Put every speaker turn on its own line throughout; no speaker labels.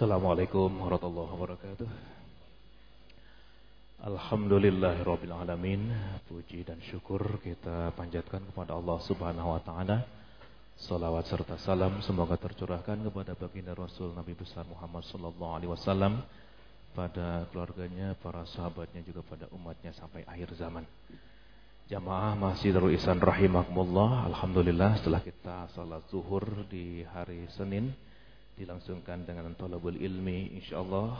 Assalamualaikum warahmatullahi wabarakatuh. Alhamdulillahirabbil alamin. Puji dan syukur kita panjatkan kepada Allah Subhanahu wa taala. Salawat serta salam semoga tercurahkan kepada baginda Rasul Nabi besar Muhammad sallallahu alaihi wasallam pada keluarganya, para sahabatnya juga pada umatnya sampai akhir zaman. Jamaah Masjidul Ihsan rahimakumullah. Alhamdulillah setelah kita salat zuhur di hari Senin dilangsungkan dengan tolabul ilmi insyaallah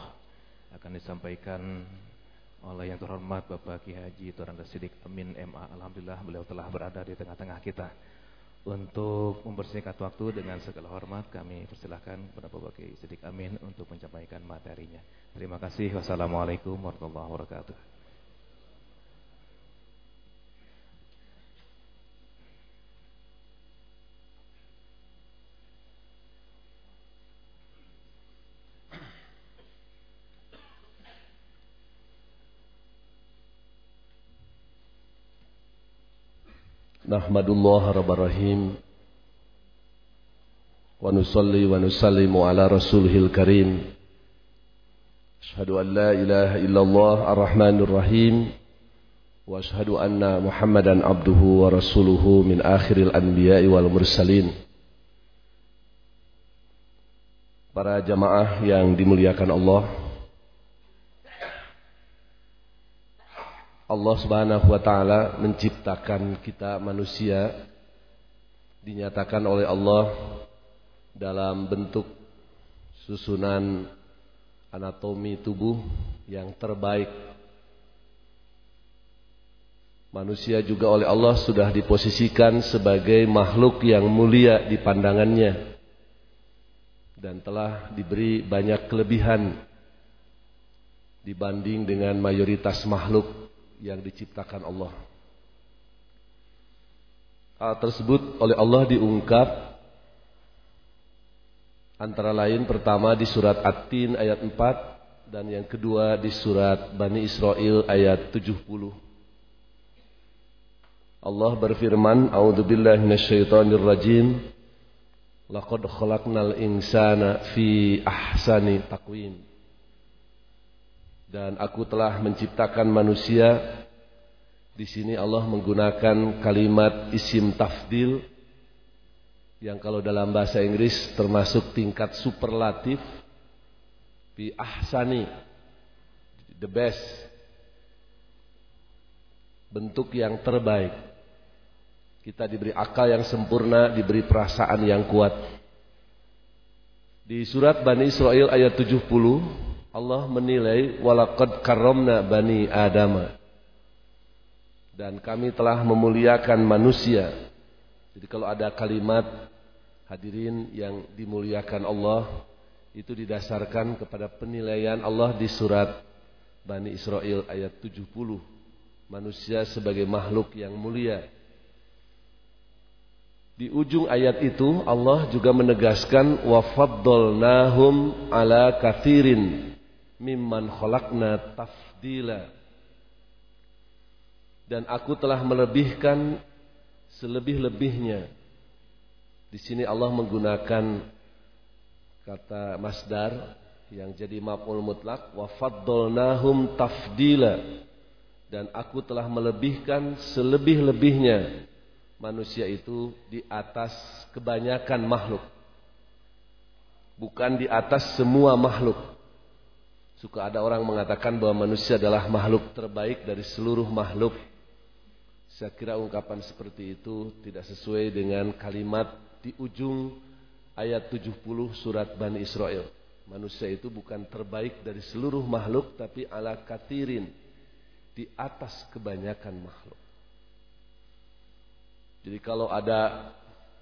akan disampaikan oleh yang terhormat Bapak Ki Haji Tuan Sidik Amin MA. Alhamdulillah beliau telah berada di tengah-tengah kita. Untuk mempersingkat waktu dengan segala hormat kami persilahkan kepada Bapak Ki Sidik Amin untuk menyampaikan materinya. Terima kasih. Wassalamualaikum warahmatullahi wabarakatuh.
Nahmadullah Rabbarahim Wa nusalli wa ala rasulihil karim. Ashadu an la ilaha illallah ar-Rahmanir Rahim. Wa ashadu anna Muhammadan abduhu wa rasuluhu min akhiril Para jamaah yang dimuliakan Allah. Allah Subhanahu wa taala menciptakan kita manusia dinyatakan oleh Allah dalam bentuk susunan anatomi tubuh yang terbaik. Manusia juga oleh Allah sudah diposisikan sebagai makhluk yang mulia di pandangannya dan telah diberi banyak kelebihan dibanding dengan mayoritas makhluk yang diciptakan Allah. Hal tersebut oleh Allah diungkap antara lain pertama di surat At-Tin ayat 4 dan yang kedua di surat Bani Israel ayat 70. Allah berfirman, "A'udzubillahi minasyaitonir rajim. Laqad khalaqnal insana fi ahsani taqwim." Dan aku telah menciptakan manusia. Di sini Allah menggunakan kalimat isim tafdil yang kalau dalam bahasa Inggris termasuk tingkat superlatif. Bi ahsani the best bentuk yang terbaik. Kita diberi akal yang sempurna diberi perasaan yang kuat. Di surat Bani Israel ayat 70 Allah menilai walaqad karramna bani Adam. Dan kami telah memuliakan manusia. Jadi kalau ada kalimat hadirin yang dimuliakan Allah itu didasarkan kepada penilaian Allah di surat Bani Israel ayat 70. Manusia sebagai makhluk yang mulia. Di ujung ayat itu Allah juga menegaskan wa faddalnahum ala kathirin mimman khalaqna tafdila. Dan aku telah melebihkan selebih-lebihnya. Di sini Allah menggunakan kata masdar yang jadi maf'ul mutlak wa faddalnahum tafdila. Dan aku telah melebihkan selebih-lebihnya manusia itu di atas kebanyakan makhluk. Bukan di atas semua makhluk Suka ada orang mengatakan bahwa manusia adalah makhluk terbaik dari seluruh makhluk. Saya kira ungkapan seperti itu tidak sesuai dengan kalimat di ujung ayat 70 surat Bani Israel. Manusia itu bukan terbaik dari seluruh makhluk tapi ala katirin di atas kebanyakan makhluk. Jadi kalau ada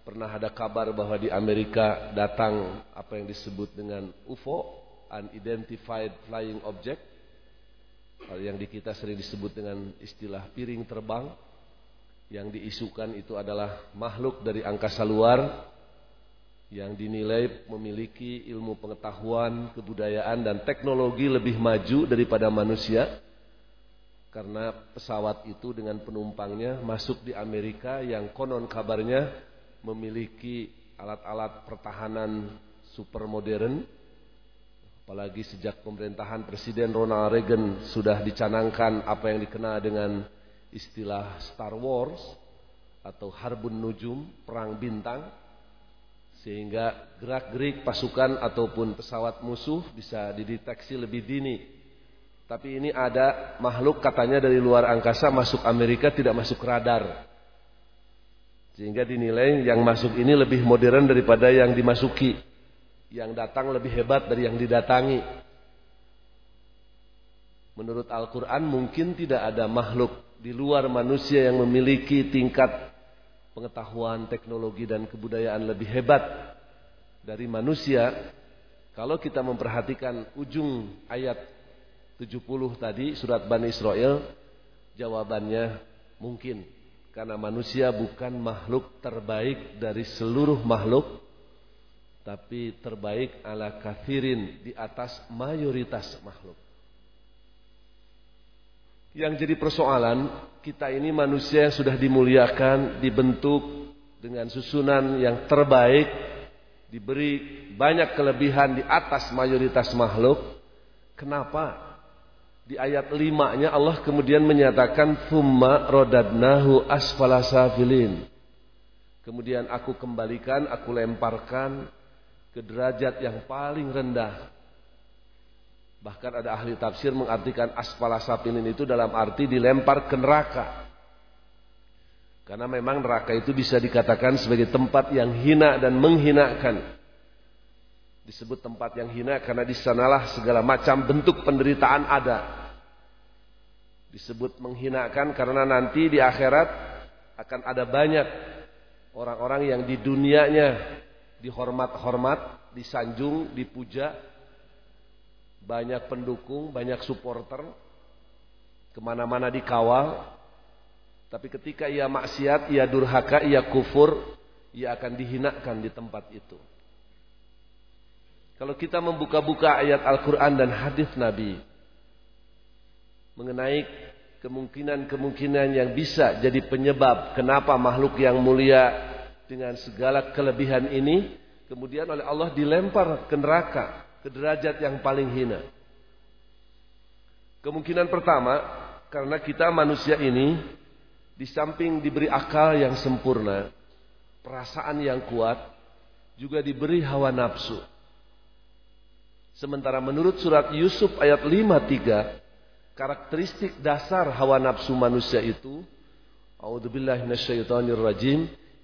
pernah ada kabar bahwa di Amerika datang apa yang disebut dengan UFO, unidentified flying object yang di kita sering disebut dengan istilah piring terbang yang diisukan itu adalah makhluk dari angkasa luar yang dinilai memiliki ilmu pengetahuan, kebudayaan dan teknologi lebih maju daripada manusia karena pesawat itu dengan penumpangnya masuk di Amerika yang konon kabarnya memiliki alat-alat pertahanan super modern Apalagi sejak pemerintahan Presiden Ronald Reagan sudah dicanangkan apa yang dikenal dengan istilah Star Wars atau Harbun Nujum, perang bintang sehingga gerak-gerik pasukan ataupun pesawat musuh bisa dideteksi lebih dini. Tapi ini ada makhluk katanya dari luar angkasa masuk Amerika tidak masuk radar. Sehingga dinilai yang masuk ini lebih modern daripada yang dimasuki. Yang datang lebih hebat dari yang didatangi. Menurut Al-Quran mungkin tidak ada makhluk di luar manusia yang memiliki tingkat pengetahuan, teknologi dan kebudayaan lebih hebat dari manusia. Kalau kita memperhatikan ujung ayat 70 tadi surat Bani Israel, jawabannya mungkin karena manusia bukan makhluk terbaik dari seluruh makhluk tapi terbaik ala kafirin di atas mayoritas makhluk. Yang jadi persoalan, kita ini manusia yang sudah dimuliakan, dibentuk dengan susunan yang terbaik, diberi banyak kelebihan di atas mayoritas makhluk. Kenapa? Di ayat 5-nya Allah kemudian menyatakan thumma rodadnahu asfala safilin. Kemudian aku kembalikan, aku lemparkan ke derajat yang paling rendah Bahkan ada ahli tafsir mengartikan asfala sapilin itu dalam arti dilempar ke neraka. Karena memang neraka itu bisa dikatakan sebagai tempat yang hina dan menghinakan. Disebut tempat yang hina karena di sanalah segala macam bentuk penderitaan ada. Disebut menghinakan karena nanti di akhirat akan ada banyak orang-orang yang di dunianya dihormat-hormat, disanjung, dipuja, banyak pendukung, banyak supporter, ke mana-mana dikawal. Tapi ketika ia maksiat, ia durhaka, ia kufur, ia akan dihinakan di tempat itu. Kalau kita membuka-buka ayat Al-Quran dan hadis Nabi mengenai kemungkinan-kemungkinan yang bisa jadi penyebab kenapa makhluk yang mulia dengan segala kelebihan ini kemudian oleh Allah dilempar ke neraka ke derajat yang paling hina. Kemungkinan pertama, karena kita manusia ini di samping diberi akal yang sempurna, perasaan yang kuat, juga diberi hawa nafsu. Sementara menurut surat Yusuf ayat 53, karakteristik dasar hawa nafsu manusia itu, A'udzubillahi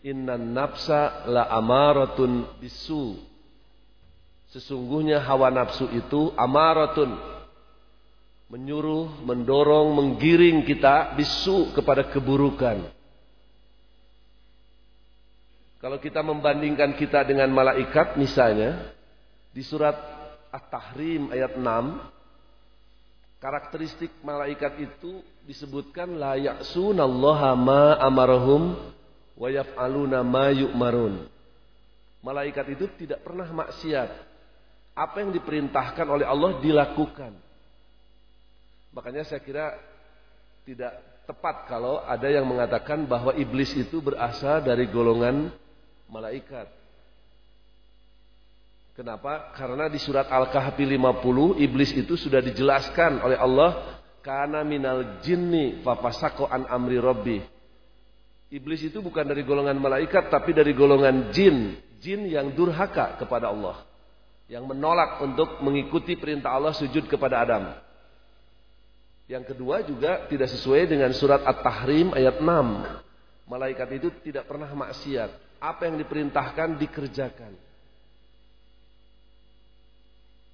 innan nafsa la amaratun bisu Sesungguhnya hawa nafsu itu amaratun. Menyuruh, mendorong, menggiring kita bisu kepada keburukan. Kalau kita membandingkan kita dengan malaikat misalnya. Di surat At-Tahrim ayat 6. Karakteristik malaikat itu disebutkan la ya'sunallaha ma amarahum wa yaf'aluna ma yu'marun. Malaikat itu tidak pernah maksiat apa yang diperintahkan oleh Allah dilakukan. Makanya saya kira tidak tepat kalau ada yang mengatakan bahwa iblis itu berasal dari golongan malaikat. Kenapa? Karena di surat Al-Kahfi 50 iblis itu sudah dijelaskan oleh Allah karena minal jinni fafasako an amri robbi. Iblis itu bukan dari golongan malaikat tapi dari golongan jin, jin yang durhaka kepada Allah yang menolak untuk mengikuti perintah Allah sujud kepada Adam. Yang kedua juga tidak sesuai dengan surat At-Tahrim ayat 6. Malaikat itu tidak pernah maksiat. Apa yang diperintahkan dikerjakan.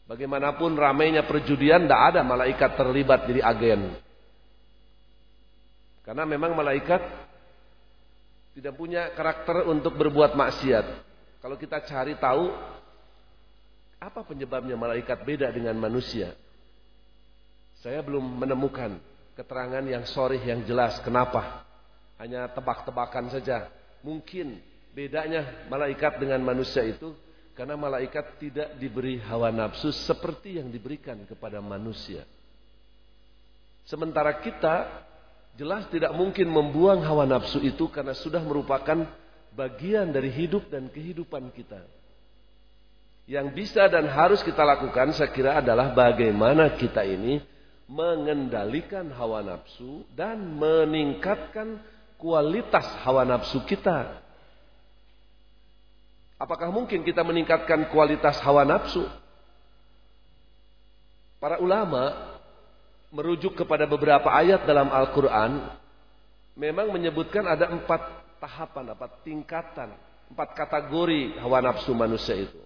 Bagaimanapun ramainya perjudian, tidak ada malaikat terlibat jadi agen. Karena memang malaikat tidak punya karakter untuk berbuat maksiat. Kalau kita cari tahu apa penyebabnya malaikat beda dengan manusia? Saya belum menemukan keterangan yang sorry yang jelas. Kenapa? Hanya tebak-tebakan saja. Mungkin bedanya malaikat dengan manusia itu karena malaikat tidak diberi hawa nafsu seperti yang diberikan kepada manusia. Sementara kita jelas tidak mungkin membuang hawa nafsu itu karena sudah merupakan bagian dari hidup dan kehidupan kita. Yang bisa dan harus kita lakukan saya kira adalah bagaimana kita ini mengendalikan hawa nafsu dan meningkatkan kualitas hawa nafsu kita. Apakah mungkin kita meningkatkan kualitas hawa nafsu? Para ulama merujuk kepada beberapa ayat dalam Al-Quran memang menyebutkan ada empat tahapan, empat tingkatan, empat kategori hawa nafsu manusia itu.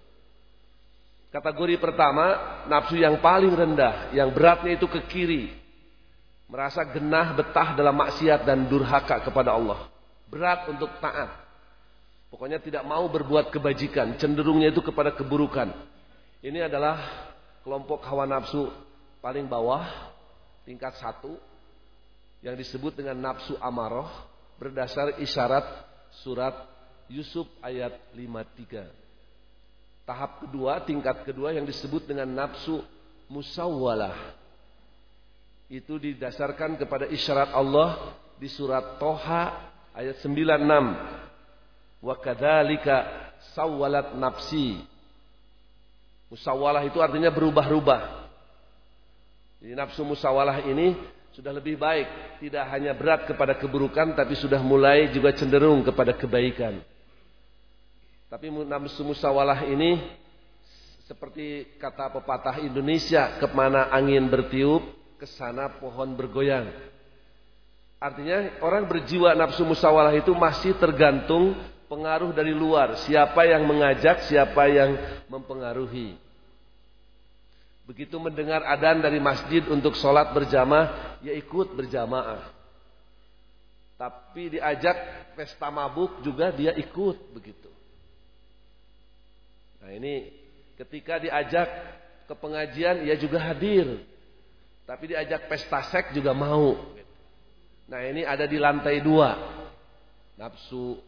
Kategori pertama, nafsu yang paling rendah, yang beratnya itu ke kiri. Merasa genah betah dalam maksiat dan durhaka kepada Allah. Berat untuk taat. Pokoknya tidak mau berbuat kebajikan, cenderungnya itu kepada keburukan. Ini adalah kelompok hawa nafsu paling bawah, tingkat satu, yang disebut dengan nafsu amaroh, berdasar isyarat surat Yusuf ayat 53. Tahap kedua, tingkat kedua yang disebut dengan nafsu musawwalah. Itu didasarkan kepada isyarat Allah di surat Toha ayat 96. Wa kadzalika sawwalat nafsi. Musawwalah itu artinya berubah-ubah. Jadi nafsu musawwalah ini sudah lebih baik, tidak hanya berat kepada keburukan tapi sudah mulai juga cenderung kepada kebaikan. Tapi nafsu musawalah ini seperti kata pepatah Indonesia, ke mana angin bertiup, ke sana pohon bergoyang. Artinya orang berjiwa nafsu musawalah itu masih tergantung pengaruh dari luar. Siapa yang mengajak, siapa yang mempengaruhi. Begitu mendengar adan dari masjid untuk sholat berjamaah, ya ikut berjamaah. Tapi diajak pesta mabuk juga dia ikut begitu. Nah ini ketika diajak ke pengajian ia juga hadir. Tapi diajak pesta seks juga mau. Nah ini ada di lantai dua. Nafsu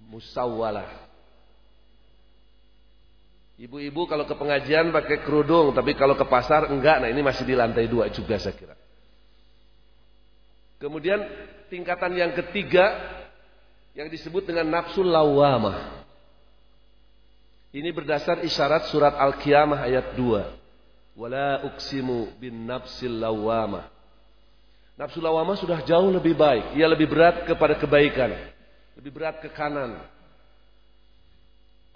musawalah. Ibu-ibu kalau ke pengajian pakai kerudung, tapi kalau ke pasar enggak. Nah ini masih di lantai dua juga saya kira. Kemudian tingkatan yang ketiga yang disebut dengan nafsu lawamah. Ini berdasar isyarat surat Al-Qiyamah ayat 2. Wala uksimu bin nafsil lawamah. Nafsu lawamah sudah jauh lebih baik. Ia lebih berat kepada kebaikan. Lebih berat ke kanan.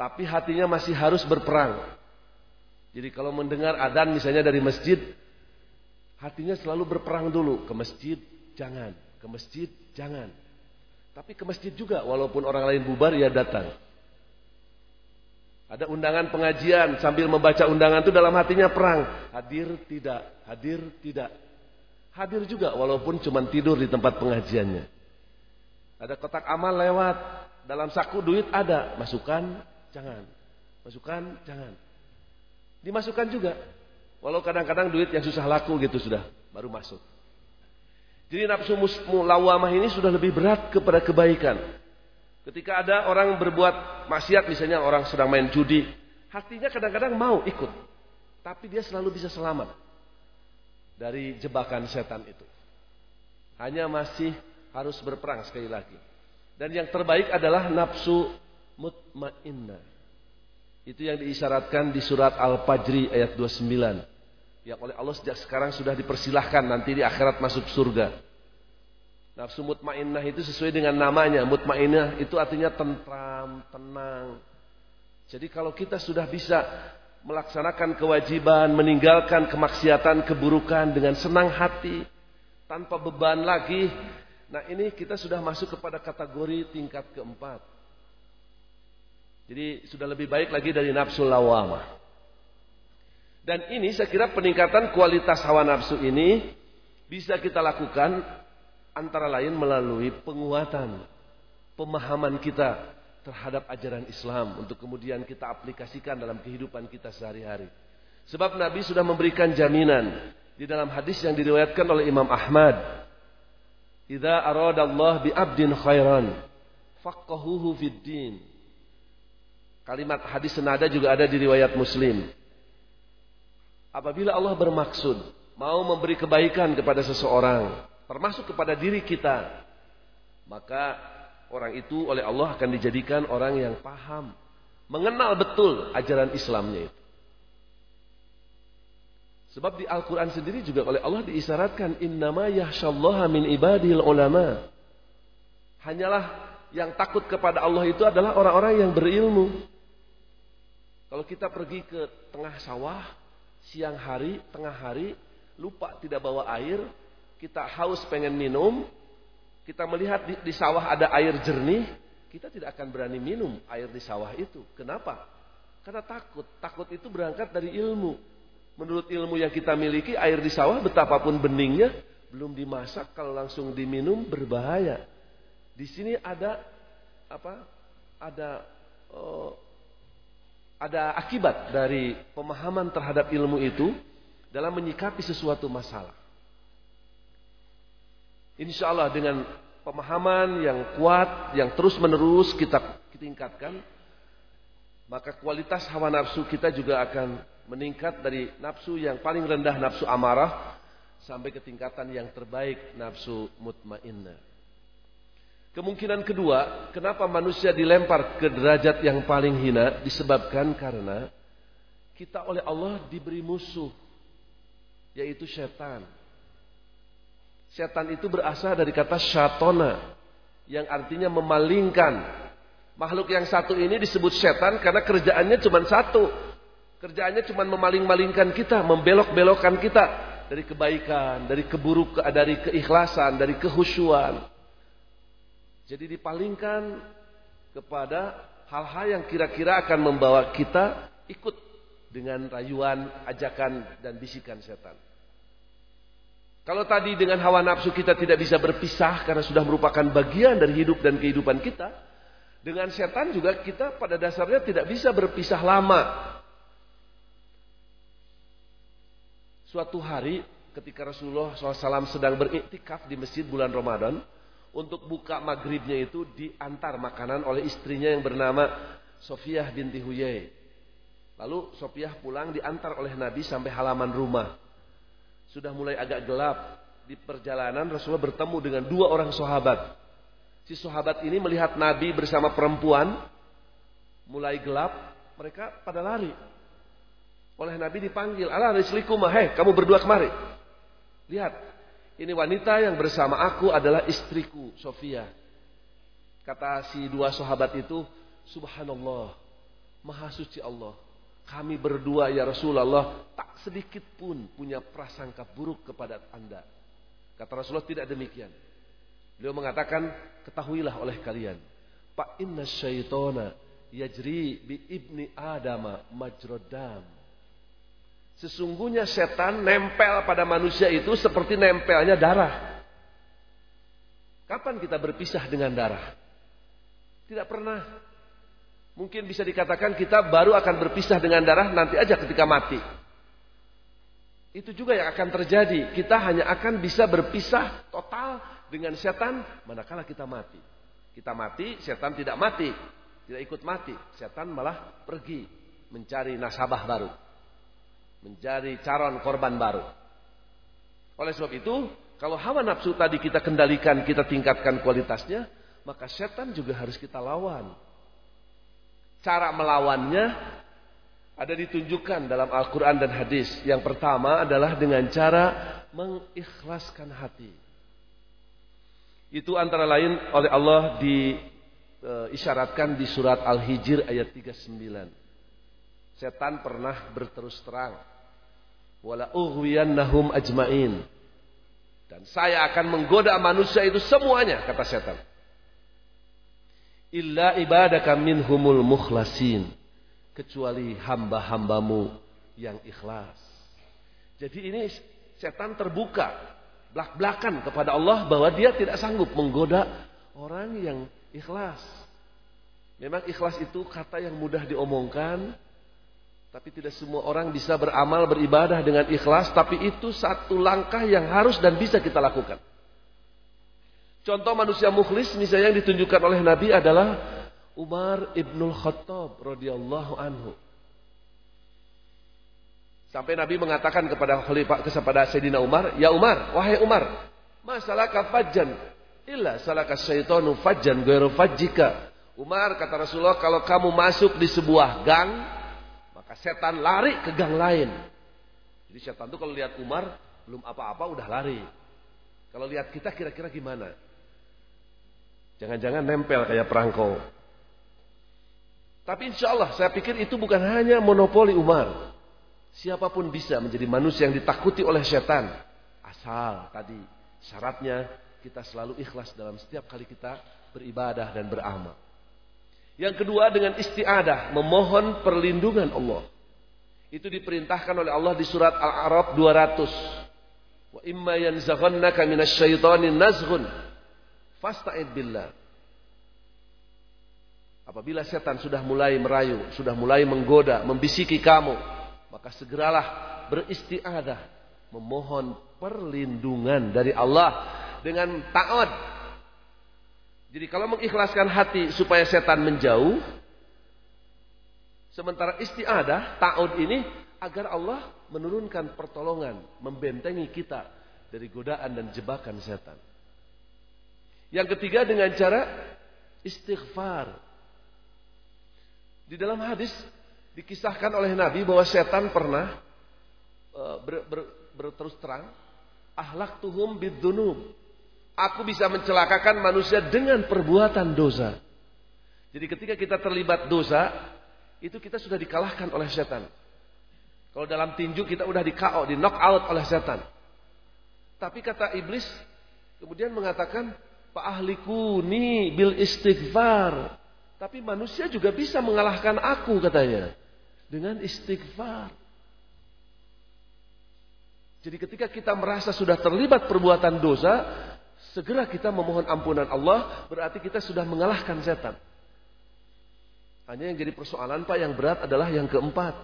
Tapi hatinya masih harus berperang. Jadi kalau mendengar adan misalnya dari masjid. Hatinya selalu berperang dulu. Ke masjid jangan. Ke masjid jangan. Tapi ke masjid juga. Walaupun orang lain bubar ya datang. Ada undangan pengajian sambil membaca undangan itu dalam hatinya perang. Hadir tidak, hadir tidak. Hadir juga walaupun cuma tidur di tempat pengajiannya. Ada kotak amal lewat. Dalam saku duit ada. Masukkan, jangan. Masukkan, jangan. Dimasukkan juga. Walau kadang-kadang duit yang susah laku gitu sudah. Baru masuk. Jadi nafsu lawamah ini sudah lebih berat kepada kebaikan. Ketika ada orang berbuat maksiat misalnya orang sedang main judi, hatinya kadang-kadang mau ikut. Tapi dia selalu bisa selamat dari jebakan setan itu. Hanya masih harus berperang sekali lagi. Dan yang terbaik adalah nafsu mutmainnah. Itu yang diisyaratkan di surat Al-Fajri ayat 29. Yang oleh Allah sejak sekarang sudah dipersilahkan nanti di akhirat masuk surga. Nafsu mutmainnah itu sesuai dengan namanya. Mutmainnah itu artinya tentram, tenang. Jadi kalau kita sudah bisa melaksanakan kewajiban, meninggalkan kemaksiatan, keburukan dengan senang hati, tanpa beban lagi. Nah ini kita sudah masuk kepada kategori tingkat keempat. Jadi sudah lebih baik lagi dari nafsu lawamah. Dan ini saya kira peningkatan kualitas hawa nafsu ini bisa kita lakukan Antara lain melalui penguatan pemahaman kita terhadap ajaran Islam untuk kemudian kita aplikasikan dalam kehidupan kita sehari-hari. Sebab Nabi sudah memberikan jaminan di dalam hadis yang diriwayatkan oleh Imam Ahmad. Idza aradallah bi abdin khairan faqahuhu fid din. Kalimat hadis senada juga ada di riwayat Muslim. Apabila Allah bermaksud mau memberi kebaikan kepada seseorang, termasuk kepada diri kita, maka orang itu oleh Allah akan dijadikan orang yang paham mengenal betul ajaran Islamnya itu. Sebab di Al-Quran sendiri juga oleh Allah diisyaratkan innama yahsyallaha min ibadil ulama. Hanyalah yang takut kepada Allah itu adalah orang-orang yang berilmu. Kalau kita pergi ke tengah sawah, siang hari, tengah hari, lupa tidak bawa air, kita haus pengen minum, kita melihat di, di sawah ada air jernih, kita tidak akan berani minum air di sawah itu. Kenapa? Karena takut. Takut itu berangkat dari ilmu. Menurut ilmu yang kita miliki, air di sawah betapapun beningnya, belum dimasak kalau langsung diminum berbahaya. Di sini ada apa? Ada oh, ada akibat dari pemahaman terhadap ilmu itu dalam menyikapi sesuatu masalah. Insya Allah dengan pemahaman yang kuat, yang terus menerus kita tingkatkan, maka kualitas hawa nafsu kita juga akan meningkat dari nafsu yang paling rendah nafsu amarah sampai ke tingkatan yang terbaik nafsu mutmainnah. Kemungkinan kedua, kenapa manusia dilempar ke derajat yang paling hina disebabkan karena kita oleh Allah diberi musuh yaitu setan. Setan itu berasal dari kata syatona yang artinya memalingkan. Makhluk yang satu ini disebut setan karena kerjaannya cuma satu. Kerjaannya cuma memaling-malingkan kita, membelok-belokkan kita dari kebaikan, dari keburukan, dari keikhlasan, dari kehusuan. Jadi dipalingkan kepada hal-hal yang kira-kira akan membawa kita ikut dengan rayuan, ajakan dan bisikan setan. Kalau tadi dengan hawa nafsu kita tidak bisa berpisah karena sudah merupakan bagian dari hidup dan kehidupan kita, dengan setan juga kita pada dasarnya tidak bisa berpisah lama. Suatu hari ketika Rasulullah SAW sedang beriktikaf di masjid bulan Ramadan, untuk buka maghribnya itu diantar makanan oleh istrinya yang bernama Sofiah binti Huyai. Lalu Sofiah pulang diantar oleh Nabi sampai halaman rumah. Sudah mulai agak gelap. Di perjalanan Rasulullah bertemu dengan dua orang sahabat. Si sahabat ini melihat Nabi bersama perempuan. Mulai gelap. Mereka pada lari. Oleh Nabi dipanggil. Allah rislikumah. Hei kamu berdua kemari. Lihat ini wanita yang bersama aku adalah istriku, Sofia. Kata si dua sahabat itu, Subhanallah, Maha Suci Allah. Kami berdua ya Rasulullah tak sedikit pun punya prasangka buruk kepada anda. Kata Rasulullah tidak demikian. Beliau mengatakan, ketahuilah oleh kalian. Pak inna syaitona yajri bi ibni adama majrodam. Sesungguhnya setan nempel pada manusia itu seperti nempelnya darah. Kapan kita berpisah dengan darah? Tidak pernah. Mungkin bisa dikatakan kita baru akan berpisah dengan darah nanti aja ketika mati. Itu juga yang akan terjadi. Kita hanya akan bisa berpisah total dengan setan manakala kita mati. Kita mati, setan tidak mati. Tidak ikut mati. Setan malah pergi mencari nasabah baru menjadi calon korban baru. Oleh sebab itu, kalau hawa nafsu tadi kita kendalikan, kita tingkatkan kualitasnya, maka setan juga harus kita lawan. Cara melawannya ada ditunjukkan dalam Al-Quran dan hadis. Yang pertama adalah dengan cara mengikhlaskan hati. Itu antara lain oleh Allah diisyaratkan di surat Al-Hijr ayat 39. Setan pernah berterus terang. Wala ughwiyannahum ajmain. Dan saya akan menggoda manusia itu semuanya, kata setan. Illa ibadaka minhumul mukhlasin. Kecuali hamba-hambamu yang ikhlas. Jadi ini setan terbuka. Belak-belakan kepada Allah bahwa dia tidak sanggup menggoda orang yang ikhlas. Memang ikhlas itu kata yang mudah diomongkan, tapi tidak semua orang bisa beramal beribadah dengan ikhlas, tapi itu satu langkah yang harus dan bisa kita lakukan. Contoh manusia mukhlis misalnya yang ditunjukkan oleh Nabi adalah Umar ibnul Khattab radhiyallahu anhu. Sampai Nabi mengatakan kepada khalifah kepada Sayyidina Umar, "Ya Umar, wahai Umar, masalah fajjan illa salaka syaitanu fajjan ghairu fajjika." Umar kata Rasulullah kalau kamu masuk di sebuah gang setan lari ke gang lain. Jadi setan itu kalau lihat Umar belum apa-apa udah lari. Kalau lihat kita kira-kira gimana? Jangan-jangan nempel kayak perangko. Tapi insya Allah saya pikir itu bukan hanya monopoli Umar. Siapa pun bisa menjadi manusia yang ditakuti oleh setan. Asal tadi syaratnya kita selalu ikhlas dalam setiap kali kita beribadah dan beramal. Yang kedua dengan istiadah, memohon perlindungan Allah. Itu diperintahkan oleh Allah di surat Al-A'raf 200. Wa imma yanzaghannaka minasyaitani nazghun fasta'id billah. Apabila setan sudah mulai merayu, sudah mulai menggoda, membisiki kamu, maka segeralah beristiadah, memohon perlindungan dari Allah dengan ta'ud. Jadi kalau mengikhlaskan hati supaya setan menjauh, Sementara istiadah, ta'ud ini agar Allah menurunkan pertolongan, membentengi kita dari godaan dan jebakan setan. Yang ketiga dengan cara istighfar. Di dalam hadis dikisahkan oleh Nabi bahwa setan pernah uh, ber, ber, berterus terang, ahlak tuhum bidunum. Aku bisa mencelakakan manusia dengan perbuatan dosa. Jadi ketika kita terlibat dosa, itu kita sudah dikalahkan oleh setan. Kalau dalam tinju kita udah di KO, di knock out oleh setan. Tapi kata iblis kemudian mengatakan, Pak ahliku ni bil istighfar. Tapi manusia juga bisa mengalahkan aku katanya. Dengan istighfar. Jadi ketika kita merasa sudah terlibat perbuatan dosa, segera kita memohon ampunan Allah, berarti kita sudah mengalahkan setan. Hanya yang jadi persoalan Pak yang berat adalah yang keempat.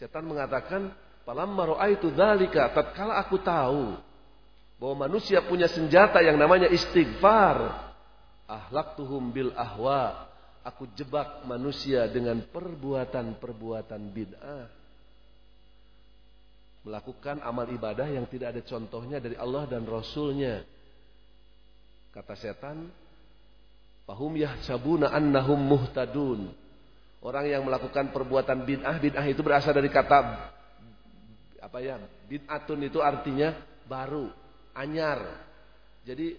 Setan mengatakan, "Palamma itu dzalika," tatkala aku tahu bahwa manusia punya senjata yang namanya istighfar, ahlaktuhum bil ahwa. Aku jebak manusia dengan perbuatan-perbuatan bid'ah. Melakukan amal ibadah yang tidak ada contohnya dari Allah dan Rasulnya. Kata setan, Fahum yahsabuna annahum muhtadun. Orang yang melakukan perbuatan bid'ah, bid'ah itu berasal dari kata apa ya? Bid'atun itu artinya baru, anyar. Jadi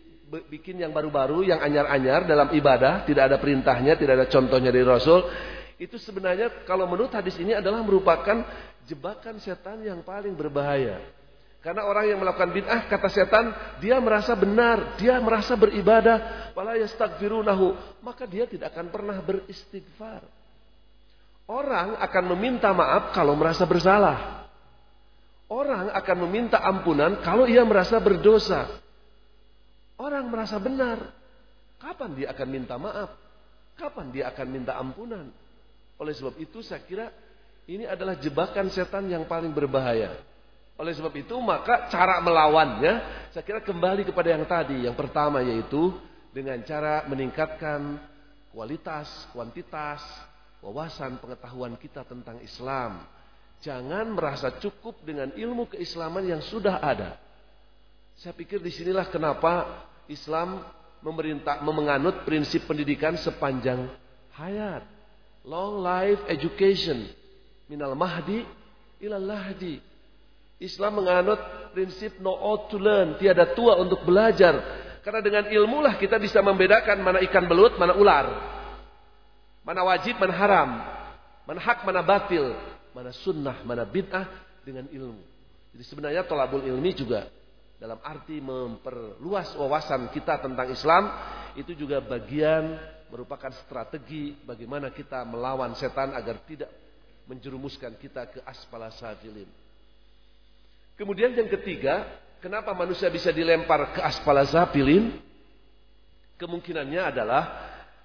bikin yang baru-baru, yang anyar-anyar dalam ibadah, tidak ada perintahnya, tidak ada contohnya dari Rasul. Itu sebenarnya kalau menurut hadis ini adalah merupakan jebakan setan yang paling berbahaya. Karena orang yang melakukan bid'ah kata setan, dia merasa benar, dia merasa beribadah, wala yastaghfirunahu, maka dia tidak akan pernah beristighfar. Orang akan meminta maaf kalau merasa bersalah. Orang akan meminta ampunan kalau ia merasa berdosa. Orang merasa benar. Kapan dia akan minta maaf? Kapan dia akan minta ampunan? Oleh sebab itu saya kira ini adalah jebakan setan yang paling berbahaya. Oleh sebab itu maka cara melawannya saya kira kembali kepada yang tadi. Yang pertama yaitu dengan cara meningkatkan kualitas, kuantitas, wawasan pengetahuan kita tentang Islam. Jangan merasa cukup dengan ilmu keislaman yang sudah ada. Saya pikir di sinilah kenapa Islam memerintah menganut prinsip pendidikan sepanjang hayat. Long life education. Minal mahdi ilal lahdi. Islam menganut prinsip no old to learn. Tiada tua untuk belajar. Karena dengan ilmu lah kita bisa membedakan mana ikan belut, mana ular. Mana wajib, mana haram. Mana hak, mana batil. Mana sunnah, mana bid'ah dengan ilmu. Jadi sebenarnya tolabul ilmi juga dalam arti memperluas wawasan kita tentang Islam itu juga bagian merupakan strategi bagaimana kita melawan setan agar tidak menjerumuskan kita ke aspala safilin. Kemudian yang ketiga, kenapa manusia bisa dilempar ke aspala safilin? Kemungkinannya adalah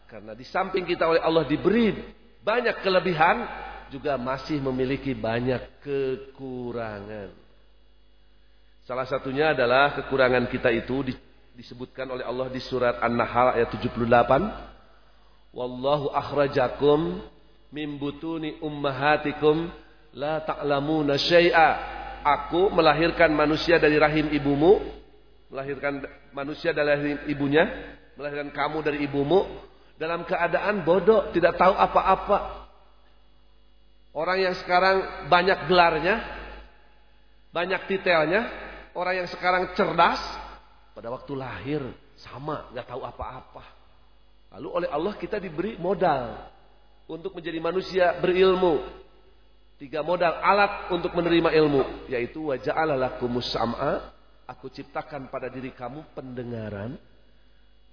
karena di samping kita oleh Allah diberi banyak kelebihan, juga masih memiliki banyak kekurangan. Salah satunya adalah kekurangan kita itu disebutkan oleh Allah di surat An-Nahl ayat 78. Wallahu akhrajakum min butuni ummahatikum la ta'lamuna syai'a. Aku melahirkan manusia dari rahim ibumu, melahirkan manusia dari rahim ibunya, melahirkan kamu dari ibumu dalam keadaan bodoh, tidak tahu apa-apa. Orang yang sekarang banyak gelarnya, banyak titelnya, orang yang sekarang cerdas, pada waktu lahir sama, nggak tahu apa-apa. Lalu oleh Allah kita diberi modal untuk menjadi manusia berilmu. Tiga modal alat untuk menerima ilmu, yaitu wajah sam'a, aku ciptakan pada diri kamu pendengaran,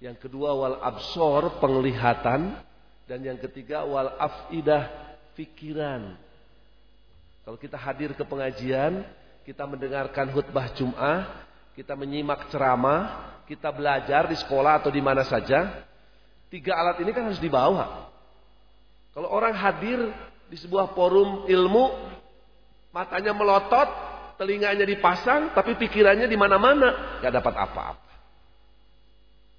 yang kedua wal absor penglihatan dan yang ketiga wal afidah pikiran. Kalau kita hadir ke pengajian, kita mendengarkan khutbah Jum'ah, kita menyimak ceramah, kita belajar di sekolah atau di mana saja, tiga alat ini kan harus dibawa. Kalau orang hadir di sebuah forum ilmu, matanya melotot, telinganya dipasang, tapi pikirannya di mana-mana, gak dapat apa-apa.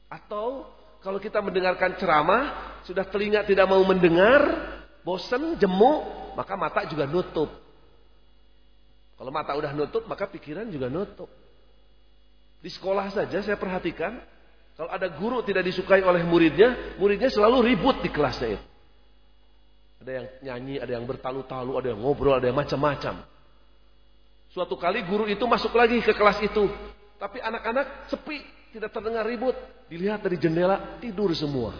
Atau kalau kita mendengarkan ceramah, sudah telinga tidak mau mendengar, bosan, jemu, maka mata juga nutup. Kalau mata udah nutup, maka pikiran juga nutup. Di sekolah saja saya perhatikan, kalau ada guru tidak disukai oleh muridnya, muridnya selalu ribut di kelasnya itu. Ada yang nyanyi, ada yang bertalu-talu, ada yang ngobrol, ada yang macam-macam. Suatu kali guru itu masuk lagi ke kelas itu. Tapi anak-anak sepi, tidak terdengar ribut. Dilihat dari jendela, tidur semua.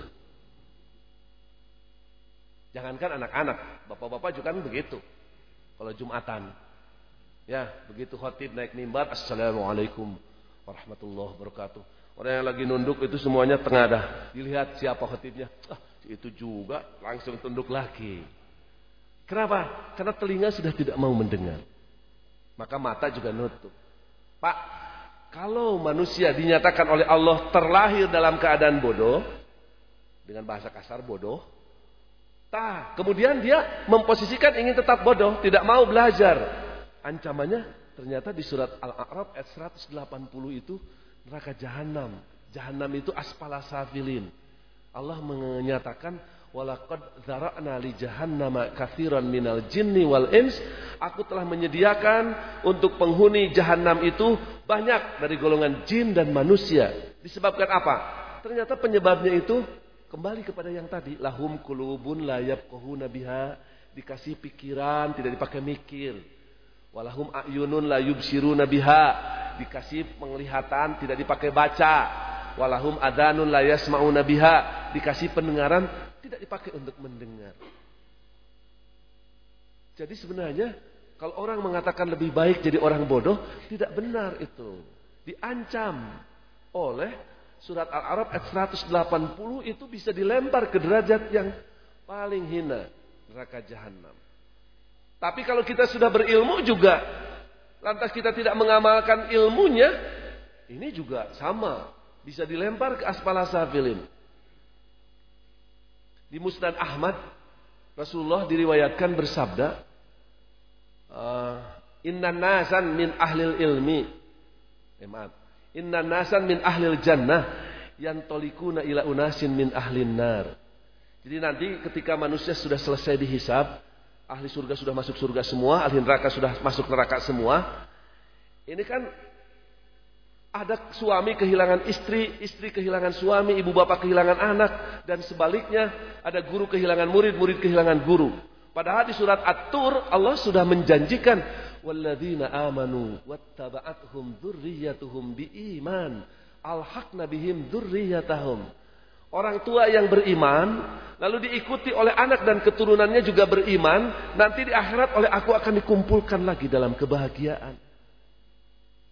Jangankan anak-anak, bapak-bapak juga kan begitu. Kalau Jumatan. Ya, begitu khotib naik mimbar, Assalamualaikum warahmatullahi wabarakatuh. Orang yang lagi nunduk itu semuanya tengadah. Dilihat siapa khotibnya. Ah, itu juga langsung tunduk lagi. Kenapa? Karena telinga sudah tidak mau mendengar. Maka mata juga nutup. Pak, kalau manusia dinyatakan oleh Allah terlahir dalam keadaan bodoh, dengan bahasa kasar bodoh, tah, kemudian dia memposisikan ingin tetap bodoh, tidak mau belajar. Ancamannya ternyata di surat Al-A'raf ayat 180 itu neraka jahanam. Jahanam itu aspala safilin. Allah menyatakan Walaqad zara'na li jahannama katsiran minal jinni wal ins. Aku telah menyediakan untuk penghuni jahanam itu banyak dari golongan jin dan manusia. Disebabkan apa? Ternyata penyebabnya itu kembali kepada yang tadi. Lahum kulubun layab kohuna biha. Dikasih pikiran, tidak dipakai mikir. Walahum ayunun la yubsiruna biha. Dikasih penglihatan, tidak dipakai baca. Walahum adanun la yasma'una biha. Dikasih pendengaran, tidak dipakai untuk mendengar. Jadi sebenarnya kalau orang mengatakan lebih baik jadi orang bodoh, tidak benar itu. Diancam oleh surat Al-Arab ayat 180 itu bisa dilempar ke derajat yang paling hina, neraka jahanam. Tapi kalau kita sudah berilmu juga, lantas kita tidak mengamalkan ilmunya, ini juga sama, bisa dilempar ke aspala safilin. Di Musnad Ahmad, Rasulullah diriwayatkan bersabda, uh, Inna nasan min ahlil ilmi. Eh, maaf. Inna nasan min ahlil jannah. Yang tolikuna ila unasin min ahlin nar. Jadi nanti ketika manusia sudah selesai dihisab, ahli surga sudah masuk surga semua, ahli neraka sudah masuk neraka semua. Ini kan ada suami kehilangan istri, istri kehilangan suami, ibu bapak kehilangan anak, dan sebaliknya ada guru kehilangan murid, murid kehilangan guru. Padahal di surat At-Tur Allah sudah menjanjikan walladzina amanu wattaba'athum dzurriyyatuhum biiman alhaqna bihim dzurriyyatahum. Orang tua yang beriman lalu diikuti oleh anak dan keturunannya juga beriman, nanti di akhirat oleh aku akan dikumpulkan lagi dalam kebahagiaan.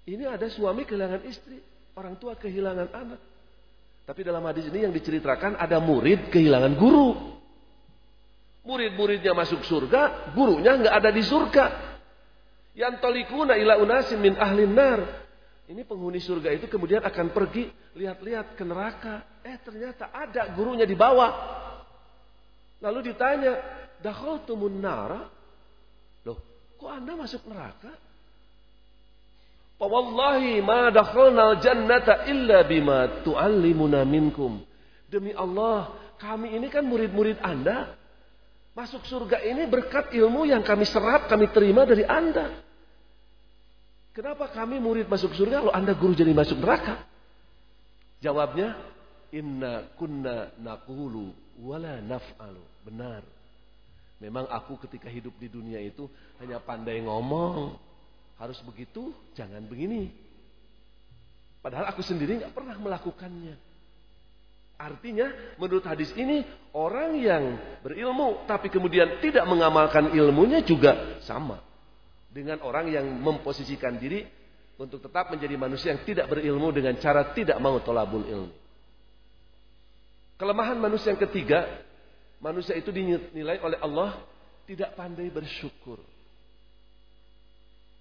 Ini ada suami kehilangan istri, orang tua kehilangan anak. Tapi dalam hadis ini yang diceritakan ada murid kehilangan guru. Murid-muridnya masuk surga, gurunya nggak ada di surga. Yang tolikuna ila unasin min ahlin nar. Ini penghuni surga itu kemudian akan pergi lihat-lihat ke neraka. Eh ternyata ada gurunya di bawah. Lalu ditanya, tumun nara? Loh, kok anda masuk neraka? Wallahi ma dakhalnal jannata illa bima tu'allimuna minkum. Demi Allah, kami ini kan murid-murid Anda. Masuk surga ini berkat ilmu yang kami serap, kami terima dari Anda. Kenapa kami murid masuk surga kalau Anda guru jadi masuk neraka? Jawabnya, Inna kunna naqulu wala naf'alu. Benar. Memang aku ketika hidup di dunia itu hanya pandai ngomong. Harus begitu, jangan begini. Padahal aku sendiri nggak pernah melakukannya. Artinya menurut hadis ini orang yang berilmu tapi kemudian tidak mengamalkan ilmunya juga sama dengan orang yang memposisikan diri untuk tetap menjadi manusia yang tidak berilmu dengan cara tidak mau tolabul ilmu. Kelemahan manusia yang ketiga, manusia itu dinilai oleh Allah tidak pandai bersyukur.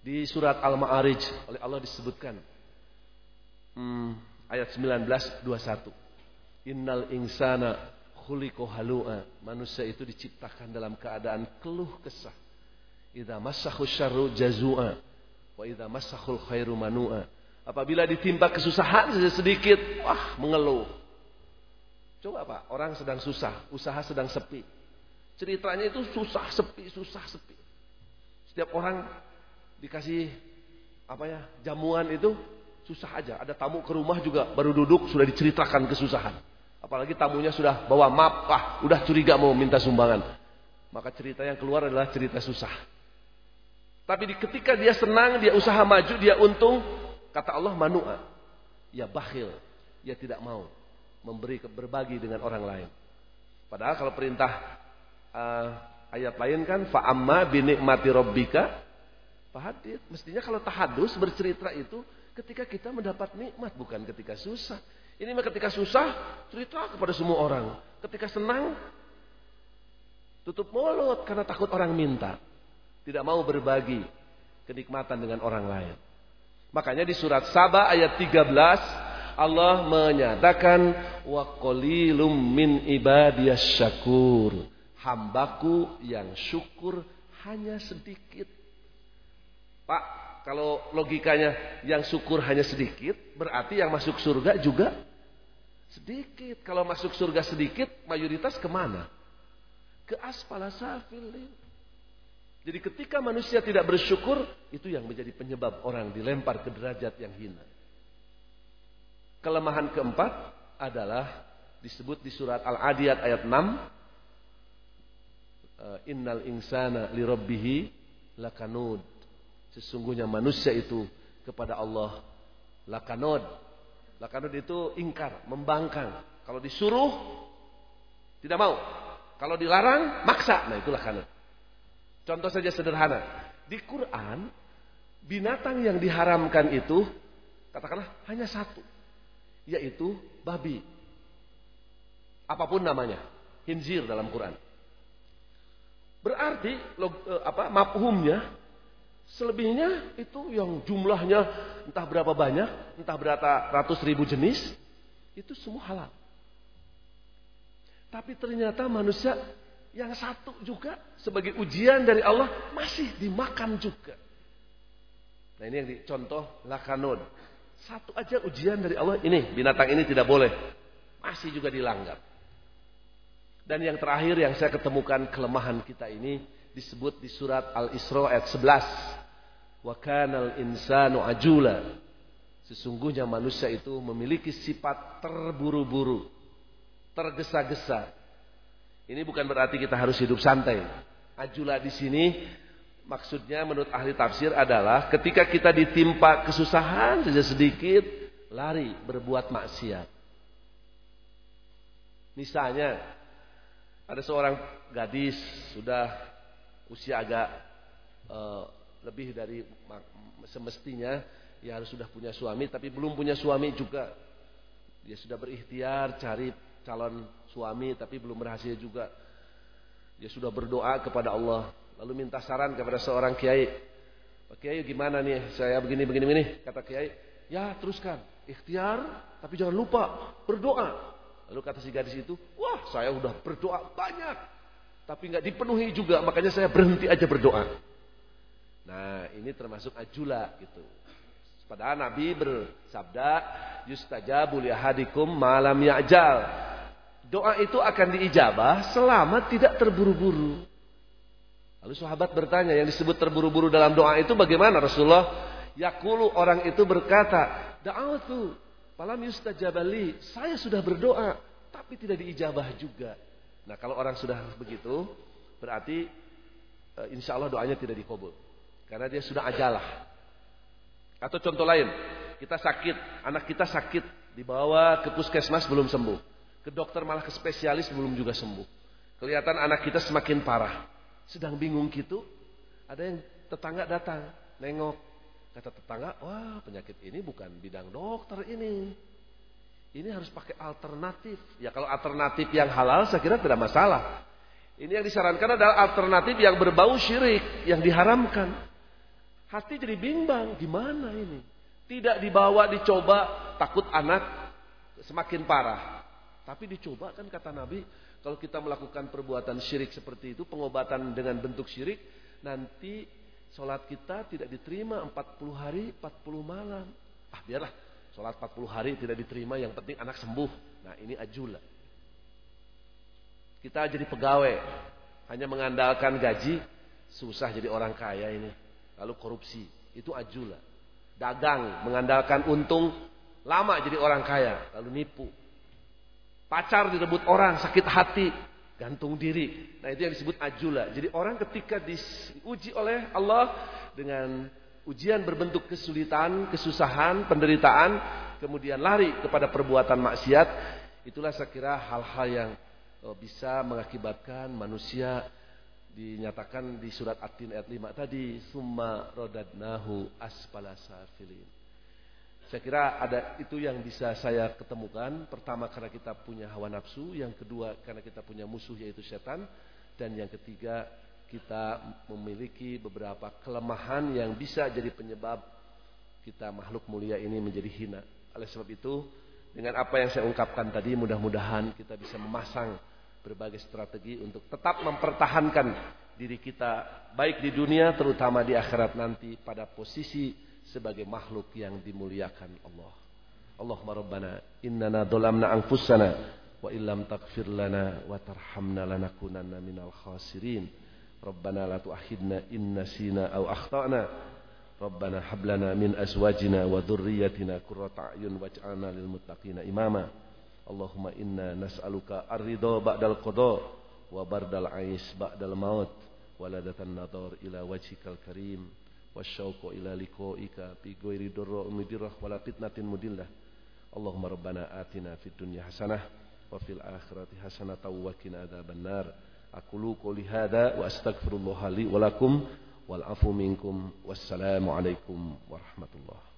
Di surat Al-Ma'arij oleh Allah disebutkan hmm, ayat 19 21. Innal insana khuliqu halu'a. Manusia itu diciptakan dalam keadaan keluh kesah. Idza massahu syarru jazua wa idza massahul khairu manua. Apabila ditimpa kesusahan sedikit, wah mengeluh. Coba Pak, orang sedang susah, usaha sedang sepi. Ceritanya itu susah sepi, susah sepi. Setiap orang dikasih apa ya, jamuan itu susah aja. Ada tamu ke rumah juga baru duduk sudah diceritakan kesusahan. Apalagi tamunya sudah bawa map, ah, udah curiga mau minta sumbangan. Maka cerita yang keluar adalah cerita susah. Tapi di ketika dia senang, dia usaha maju, dia untung, kata Allah manua. Ya bakhil, ya tidak mau memberi berbagi dengan orang lain. Padahal kalau perintah uh, ayat lain kan fa'amma binikmati rabbika fahadith. Mestinya kalau tahadus bercerita itu ketika kita mendapat nikmat bukan ketika susah. Ini mah ketika susah cerita kepada semua orang. Ketika senang tutup mulut karena takut orang minta. Tidak mau berbagi kenikmatan dengan orang lain. Makanya di surat Saba ayat 13 Allah menyatakan wa qalilum min ibadiyas syakur. Hambaku yang syukur hanya sedikit. Pak, kalau logikanya yang syukur hanya sedikit, berarti yang masuk surga juga sedikit. Kalau masuk surga sedikit, mayoritas ke mana? Ke aspala safilin. Jadi ketika manusia tidak bersyukur, itu yang menjadi penyebab orang dilempar ke derajat yang hina. Kelemahan keempat adalah disebut di surat Al-Adiyat ayat 6. Innal insana lirabbihi lakanud. Sesungguhnya manusia itu kepada Allah lakanod. Lakanod itu ingkar, membangkang. Kalau disuruh tidak mau. Kalau dilarang maksa. Nah itulah lakanod. Contoh saja sederhana. Di Quran binatang yang diharamkan itu katakanlah hanya satu. Yaitu babi. Apa pun namanya. Hinzir dalam Quran. Berarti eh, apa mafhumnya Selebihnya itu yang jumlahnya entah berapa banyak, entah berapa ratus ribu jenis, itu semua halal. Tapi ternyata manusia yang satu juga sebagai ujian dari Allah masih dimakan juga. Nah ini yang dicontoh lakanun. Satu aja ujian dari Allah ini binatang ini tidak boleh. Masih juga dilanggar. Dan yang terakhir yang saya ketemukan kelemahan kita ini disebut di surat Al-Isra ayat 11. Wa kanal insanu ajula. Sesungguhnya manusia itu memiliki sifat terburu-buru, tergesa-gesa. Ini bukan berarti kita harus hidup santai. Ajula di sini maksudnya menurut ahli tafsir adalah ketika kita ditimpa kesusahan saja sedikit, lari berbuat maksiat. Misalnya ada seorang gadis sudah usia agak uh, lebih dari semestinya ya harus sudah punya suami tapi belum punya suami juga. Dia sudah berikhtiar cari calon suami tapi belum berhasil juga. Dia sudah berdoa kepada Allah lalu minta saran kepada seorang kiai. Pak Kiai gimana nih? Saya begini begini begini kata Kiai. Ya teruskan. Ikhtiar tapi jangan lupa berdoa. Lalu kata si gadis itu wah saya udah berdoa banyak tapi nggak dipenuhi juga, makanya saya berhenti aja berdoa. Nah, ini termasuk ajula gitu. Padahal Nabi bersabda, yustajabu li malam ya'jal. Doa itu akan diijabah selama tidak terburu-buru. Lalu sahabat bertanya, yang disebut terburu-buru dalam doa itu bagaimana Rasulullah? Yakulu orang itu berkata, da'awatu Falam yustajabali, saya sudah berdoa, tapi tidak diijabah juga. Nah kalau orang sudah begitu, berarti e, insya Allah doanya tidak dikabul. Karena dia sudah ajalah. Atau contoh lain, kita sakit, anak kita sakit, dibawa ke puskesmas belum sembuh. Ke dokter malah ke spesialis belum juga sembuh. Kelihatan anak kita semakin parah. Sedang bingung gitu, ada yang tetangga datang, nengok. Kata tetangga, wah penyakit ini bukan bidang dokter ini. Ini harus pakai alternatif. Ya kalau alternatif yang halal saya kira tidak masalah. Ini yang disarankan adalah alternatif yang berbau syirik, yang diharamkan. Hati jadi bimbang, gimana ini? Tidak dibawa, dicoba, takut anak semakin parah. Tapi dicoba kan kata Nabi, kalau kita melakukan perbuatan syirik seperti itu, pengobatan dengan bentuk syirik, nanti sholat kita tidak diterima 40 hari, 40 malam. Ah biarlah, sholat 40 hari tidak diterima, yang penting anak sembuh. Nah ini ajula. Kita jadi pegawai, hanya mengandalkan gaji, susah jadi orang kaya ini. Lalu korupsi, itu ajula. Dagang, mengandalkan untung, lama jadi orang kaya, lalu nipu. Pacar direbut orang, sakit hati, gantung diri. Nah itu yang disebut ajula. Jadi orang ketika diuji oleh Allah dengan ujian berbentuk kesulitan, kesusahan, penderitaan, kemudian lari kepada perbuatan maksiat, itulah saya kira hal-hal yang Oh, bisa mengakibatkan manusia dinyatakan di surat At-Tin ayat 5 tadi summa rodadnahu asfala safilin. Saya kira ada itu yang bisa saya ketemukan. Pertama karena kita punya hawa nafsu, yang kedua karena kita punya musuh yaitu setan, dan yang ketiga kita memiliki beberapa kelemahan yang bisa jadi penyebab kita makhluk mulia ini menjadi hina. Oleh sebab itu, dengan apa yang saya ungkapkan tadi, mudah-mudahan kita bisa memasang berbagai strategi untuk tetap mempertahankan diri kita baik di dunia terutama di akhirat nanti pada posisi sebagai makhluk yang dimuliakan Allah. Allahumma rabbana innana dolamna anfusana wa illam taghfir lana wa tarhamna lanakunanna minal khasirin. Rabbana la tu'akhidna in nasina aw akhtana. Rabbana hab lana min azwajina wa dhurriyyatina qurrata a'yun waj'alna lil muttaqina imama. Allahumma inna nas'aluka ar-ridha ba'dal qada wa bardal ais ba'dal maut waladatan nadar ila wajhikal karim wasyauqu ila liqa'ika bi ghairi darra umidirah wala fitnatin mudillah Allahumma rabbana atina fid dunya hasanah wa fil akhirati hasanah wa qina aqulu qouli hadza wa astaghfirullah li wa lakum. Wal afu minkum. Wassalamu alaikum warahmatullahi